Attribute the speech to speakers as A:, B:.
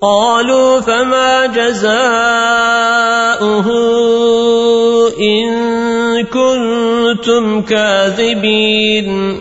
A: قالوا فما جزاؤه إن كنتم كاذبين